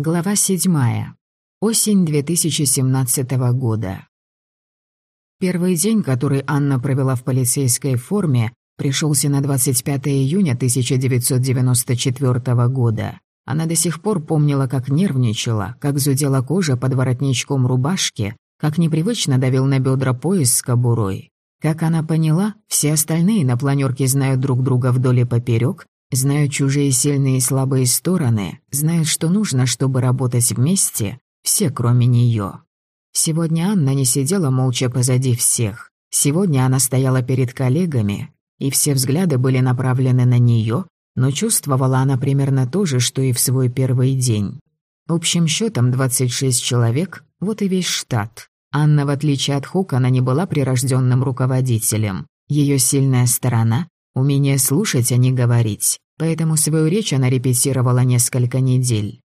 Глава 7. Осень 2017 года. Первый день, который Анна провела в полицейской форме, пришелся на 25 июня 1994 года. Она до сих пор помнила, как нервничала, как зудела кожа под воротничком рубашки, как непривычно давил на бедра пояс с кобурой. Как она поняла, все остальные на планерке знают друг друга вдоль и поперек, Знают чужие сильные и слабые стороны, знают, что нужно, чтобы работать вместе, все кроме нее. Сегодня Анна не сидела молча позади всех. Сегодня она стояла перед коллегами, и все взгляды были направлены на нее, но чувствовала она примерно то же, что и в свой первый день. Общим счетом 26 человек, вот и весь штат. Анна, в отличие от Хокона, не была прирожденным руководителем. Ее сильная сторона Умение слушать, а не говорить. Поэтому свою речь она репетировала несколько недель.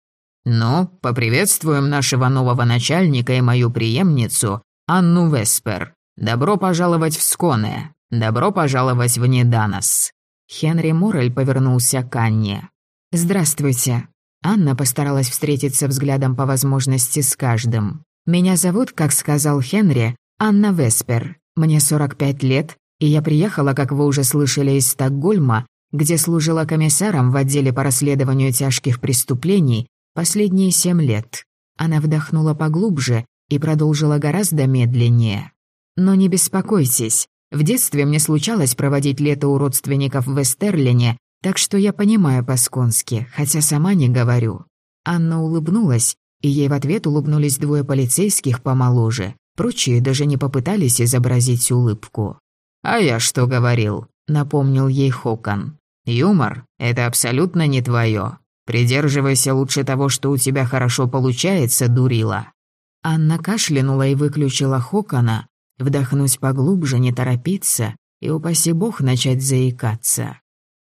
«Ну, поприветствуем нашего нового начальника и мою преемницу, Анну Веспер. Добро пожаловать в Сконе. Добро пожаловать в Неданос». Хенри Моррель повернулся к Анне. «Здравствуйте». Анна постаралась встретиться взглядом по возможности с каждым. «Меня зовут, как сказал Хенри, Анна Веспер. Мне 45 лет, и я приехала, как вы уже слышали, из Стокгольма, где служила комиссаром в отделе по расследованию тяжких преступлений последние семь лет. Она вдохнула поглубже и продолжила гораздо медленнее. Но не беспокойтесь, в детстве мне случалось проводить лето у родственников в Вестерлине, так что я понимаю по-сконски, хотя сама не говорю. Анна улыбнулась, и ей в ответ улыбнулись двое полицейских помоложе. Прочие даже не попытались изобразить улыбку. «А я что говорил?» — напомнил ей Хокон. «Юмор — это абсолютно не твое. Придерживайся лучше того, что у тебя хорошо получается, дурила». Анна кашлянула и выключила Хокона. Вдохнуть поглубже, не торопиться и, упаси бог, начать заикаться.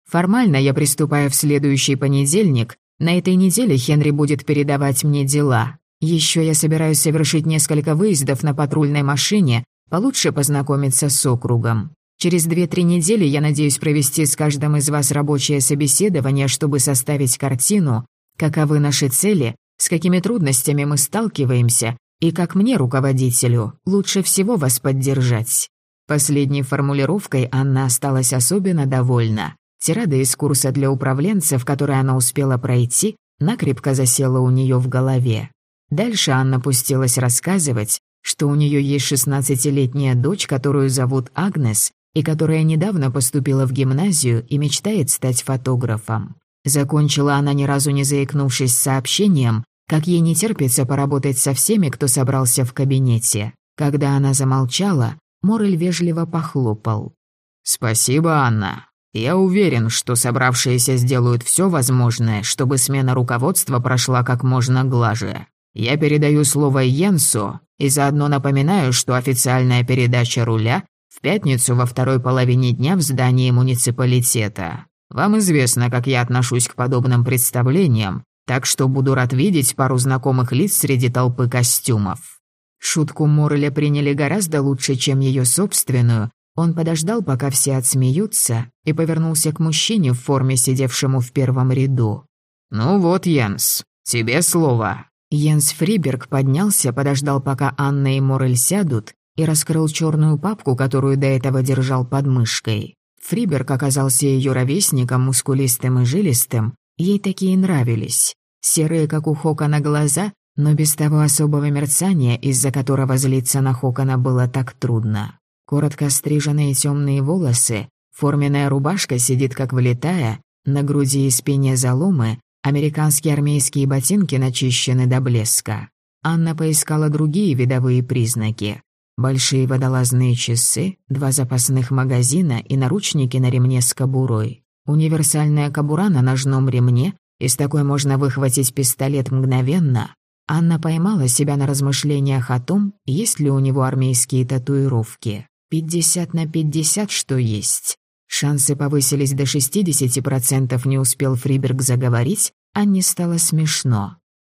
Формально я приступаю в следующий понедельник. На этой неделе Хенри будет передавать мне дела. Еще я собираюсь совершить несколько выездов на патрульной машине, получше познакомиться с округом. Через две-три недели я надеюсь провести с каждым из вас рабочее собеседование, чтобы составить картину, каковы наши цели, с какими трудностями мы сталкиваемся и как мне, руководителю, лучше всего вас поддержать». Последней формулировкой Анна осталась особенно довольна. Тирада из курса для управленцев, который она успела пройти, накрепко засела у нее в голове. Дальше Анна пустилась рассказывать, что у нее есть шестнадцатилетняя дочь, которую зовут Агнес, и которая недавно поступила в гимназию и мечтает стать фотографом. Закончила она ни разу не заикнувшись сообщением, как ей не терпится поработать со всеми, кто собрался в кабинете. Когда она замолчала, Морель вежливо похлопал. «Спасибо, Анна. Я уверен, что собравшиеся сделают все возможное, чтобы смена руководства прошла как можно глаже. Я передаю слово Йенсу и заодно напоминаю, что официальная передача руля в пятницу во второй половине дня в здании муниципалитета. Вам известно, как я отношусь к подобным представлениям, так что буду рад видеть пару знакомых лиц среди толпы костюмов». Шутку Морреля приняли гораздо лучше, чем ее собственную. Он подождал, пока все отсмеются, и повернулся к мужчине в форме, сидевшему в первом ряду. «Ну вот, Янс, тебе слово». Йенс Фриберг поднялся, подождал, пока Анна и Морель сядут, и раскрыл черную папку, которую до этого держал под мышкой. Фриберг оказался ее ровесником, мускулистым и жилистым. Ей такие нравились. Серые, как у Хокона, глаза, но без того особого мерцания, из-за которого злиться на Хокона было так трудно. Коротко стриженные темные волосы, форменная рубашка сидит как влетая, на груди и спине заломы, Американские армейские ботинки начищены до блеска. Анна поискала другие видовые признаки. Большие водолазные часы, два запасных магазина и наручники на ремне с кобурой. Универсальная кобура на ножном ремне, из такой можно выхватить пистолет мгновенно. Анна поймала себя на размышлениях о том, есть ли у него армейские татуировки. Пятьдесят на пятьдесят, что есть. Шансы повысились до 60%, не успел Фриберг заговорить, Анне стало смешно.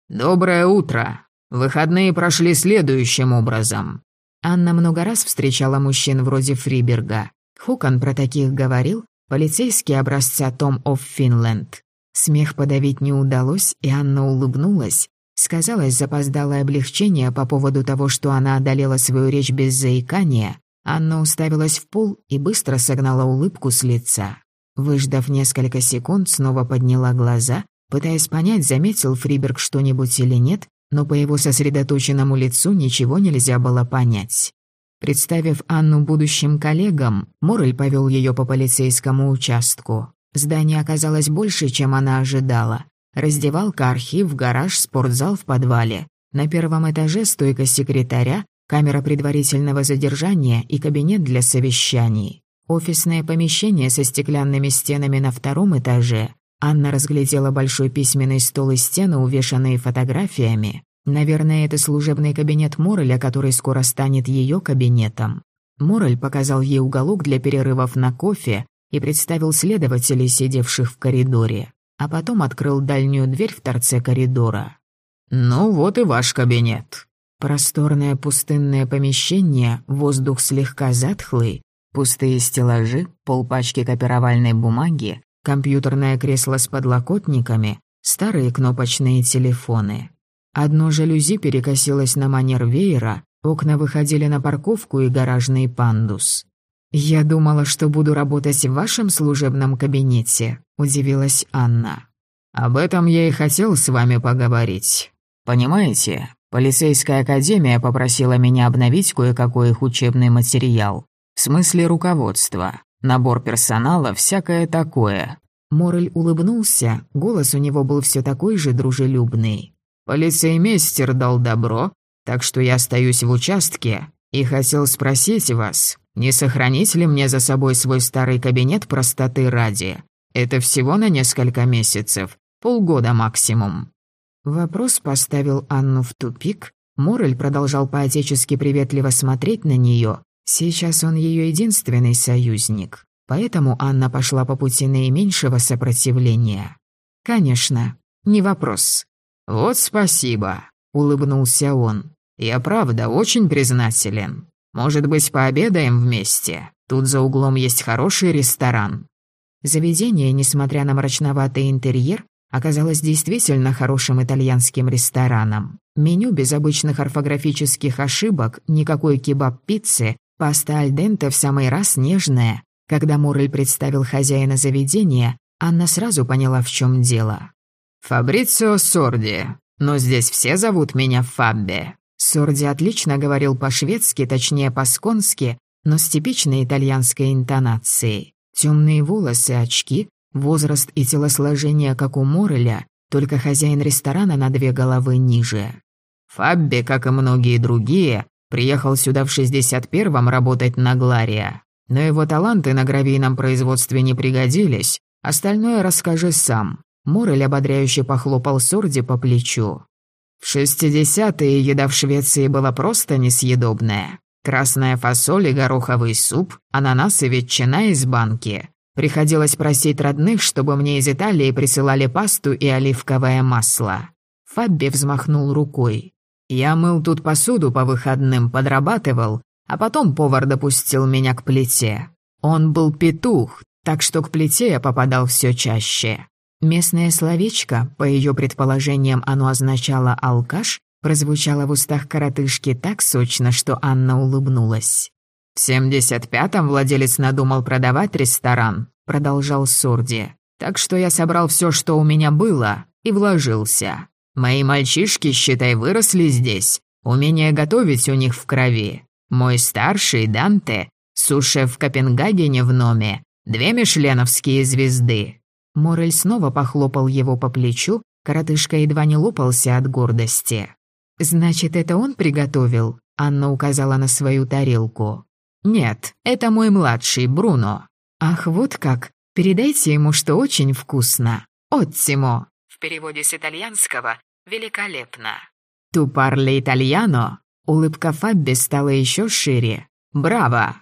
«Доброе утро. Выходные прошли следующим образом». Анна много раз встречала мужчин вроде Фриберга. Хукан про таких говорил, полицейский образца Том оф Финленд. Смех подавить не удалось, и Анна улыбнулась. Сказалось запоздалое облегчение по поводу того, что она одолела свою речь без заикания. Анна уставилась в пол и быстро согнала улыбку с лица. Выждав несколько секунд, снова подняла глаза, пытаясь понять, заметил Фриберг что-нибудь или нет, но по его сосредоточенному лицу ничего нельзя было понять. Представив Анну будущим коллегам, Морель повел ее по полицейскому участку. Здание оказалось больше, чем она ожидала. Раздевалка, архив, гараж, спортзал в подвале. На первом этаже стойка секретаря, камера предварительного задержания и кабинет для совещаний. Офисное помещение со стеклянными стенами на втором этаже. Анна разглядела большой письменный стол и стены, увешанные фотографиями. Наверное, это служебный кабинет Мореля, который скоро станет ее кабинетом. Морель показал ей уголок для перерывов на кофе и представил следователей, сидевших в коридоре а потом открыл дальнюю дверь в торце коридора. «Ну вот и ваш кабинет». Просторное пустынное помещение, воздух слегка затхлый, пустые стеллажи, полпачки копировальной бумаги, компьютерное кресло с подлокотниками, старые кнопочные телефоны. Одно жалюзи перекосилось на манер веера, окна выходили на парковку и гаражный пандус. «Я думала, что буду работать в вашем служебном кабинете», — удивилась Анна. «Об этом я и хотел с вами поговорить. Понимаете, полицейская академия попросила меня обновить кое-какой их учебный материал. В смысле руководства, набор персонала, всякое такое». Морель улыбнулся, голос у него был все такой же дружелюбный. «Полицеймейстер дал добро, так что я остаюсь в участке и хотел спросить вас, не сохранить ли мне за собой свой старый кабинет простоты ради? Это всего на несколько месяцев, полгода максимум». Вопрос поставил Анну в тупик. Морель продолжал поотечески приветливо смотреть на нее. Сейчас он ее единственный союзник. Поэтому Анна пошла по пути наименьшего сопротивления. «Конечно, не вопрос». «Вот спасибо», — улыбнулся он. «Я правда очень признателен. Может быть, пообедаем вместе? Тут за углом есть хороший ресторан». Заведение, несмотря на мрачноватый интерьер, оказалось действительно хорошим итальянским рестораном. Меню без обычных орфографических ошибок, никакой кебаб-пиццы, паста альденте в самый раз нежная. Когда Моррель представил хозяина заведения, Анна сразу поняла, в чем дело. «Фабрицио Сорди, но здесь все зовут меня Фаббе. Сорди отлично говорил по-шведски, точнее по-сконски, но с типичной итальянской интонацией. Темные волосы, очки, возраст и телосложение, как у Мореля, только хозяин ресторана на две головы ниже. Фабби, как и многие другие, приехал сюда в 61-м работать на Глария. Но его таланты на гравийном производстве не пригодились. Остальное расскажи сам. Морель ободряюще похлопал Сорди по плечу. В шестидесятые еда в Швеции была просто несъедобная. Красная фасоль и гороховый суп, ананас и ветчина из банки. Приходилось просить родных, чтобы мне из Италии присылали пасту и оливковое масло. Фабби взмахнул рукой. Я мыл тут посуду по выходным, подрабатывал, а потом повар допустил меня к плите. Он был петух, так что к плите я попадал все чаще. Местное словечко, по ее предположениям оно означало «алкаш», прозвучало в устах коротышки так сочно, что Анна улыбнулась. «В семьдесят пятом владелец надумал продавать ресторан», — продолжал Сурди. «Так что я собрал все, что у меня было, и вложился. Мои мальчишки, считай, выросли здесь. Умение готовить у них в крови. Мой старший, Данте, сушеф в Копенгагене в Номе, две мишленовские звезды, Морель снова похлопал его по плечу, коротышка едва не лопался от гордости. «Значит, это он приготовил?» Анна указала на свою тарелку. «Нет, это мой младший, Бруно». «Ах, вот как! Передайте ему, что очень вкусно. Оттимо!» В переводе с итальянского «великолепно». «Ту парле итальяно?» Улыбка Фабби стала еще шире. «Браво!»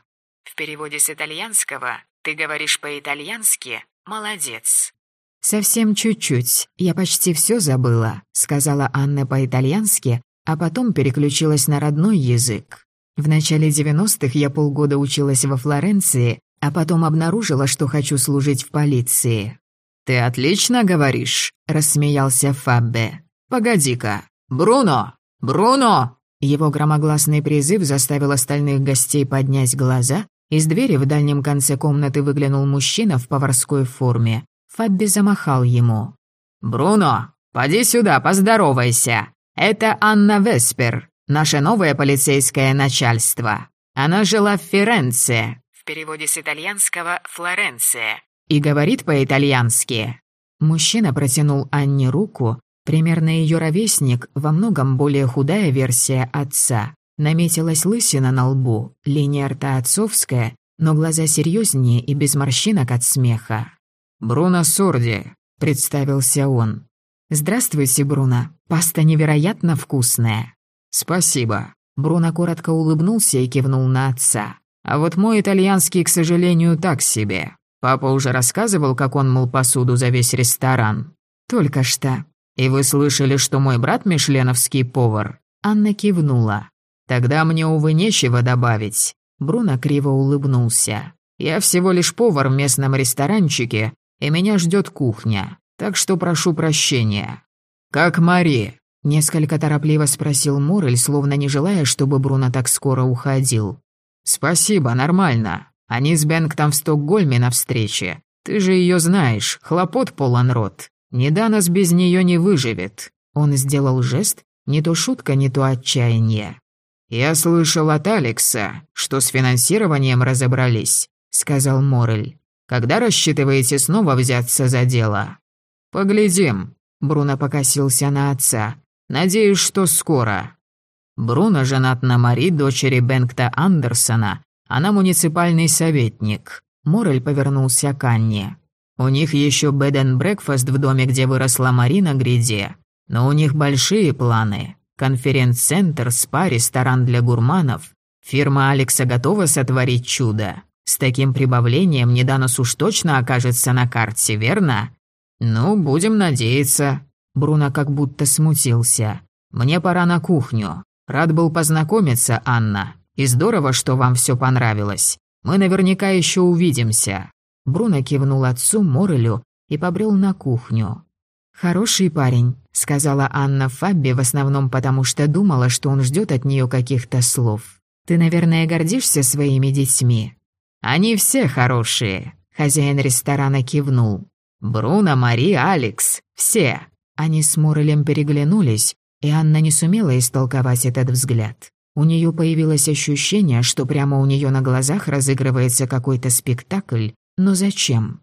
В переводе с итальянского «ты говоришь по-итальянски, «Молодец». «Совсем чуть-чуть. Я почти все забыла», — сказала Анна по-итальянски, а потом переключилась на родной язык. В начале 90-х я полгода училась во Флоренции, а потом обнаружила, что хочу служить в полиции. «Ты отлично говоришь», — рассмеялся Фаббе. «Погоди-ка, Бруно! Бруно!» Его громогласный призыв заставил остальных гостей поднять глаза. Из двери в дальнем конце комнаты выглянул мужчина в поварской форме. Фабби замахал ему. «Бруно, поди сюда, поздоровайся. Это Анна Веспер, наше новое полицейское начальство. Она жила в Ференце, в переводе с итальянского «Флоренция», и говорит по-итальянски. Мужчина протянул Анне руку, примерно ее ровесник, во многом более худая версия отца. Наметилась лысина на лбу, линия рта отцовская, но глаза серьезнее и без морщинок от смеха. «Бруно Сорди», — представился он. «Здравствуйте, Бруно. Паста невероятно вкусная». «Спасибо». Бруно коротко улыбнулся и кивнул на отца. «А вот мой итальянский, к сожалению, так себе. Папа уже рассказывал, как он мыл посуду за весь ресторан. Только что. И вы слышали, что мой брат мишленовский повар? Анна кивнула. Тогда мне, увы, нечего добавить. Бруно криво улыбнулся. Я всего лишь повар в местном ресторанчике, и меня ждет кухня. Так что прошу прощения. Как Мари? Несколько торопливо спросил Морель, словно не желая, чтобы Бруно так скоро уходил. «Спасибо, нормально. Они с Бенгтом в Стокгольме на встрече. Ты же ее знаешь, хлопот полон рот. Неданос без нее не выживет». Он сделал жест, не то шутка, не то отчаяние. «Я слышал от Алекса, что с финансированием разобрались», — сказал Морель. «Когда рассчитываете снова взяться за дело?» «Поглядим», — Бруно покосился на отца. «Надеюсь, что скоро». Бруно женат на Мари, дочери Бенгта Андерсона, она муниципальный советник. Морель повернулся к Анне. У них еще бед брекфаст в доме, где выросла Марина Гриде. Но у них большие планы. Конференц-центр, спа, ресторан для гурманов. Фирма Алекса готова сотворить чудо. С таким прибавлением Неданос уж точно окажется на карте, верно? Ну, будем надеяться. Бруно как будто смутился. Мне пора на кухню. Рад был познакомиться, Анна. И здорово, что вам все понравилось. Мы наверняка еще увидимся». Бруно кивнул отцу Морелю и побрел на кухню. «Хороший парень», — сказала Анна Фабби в основном потому, что думала, что он ждет от нее каких-то слов. «Ты, наверное, гордишься своими детьми?» «Они все хорошие», — хозяин ресторана кивнул. «Бруно, Мари, Алекс, все». Они с Морелем переглянулись, и Анна не сумела истолковать этот взгляд. У нее появилось ощущение, что прямо у нее на глазах разыгрывается какой-то спектакль, но зачем?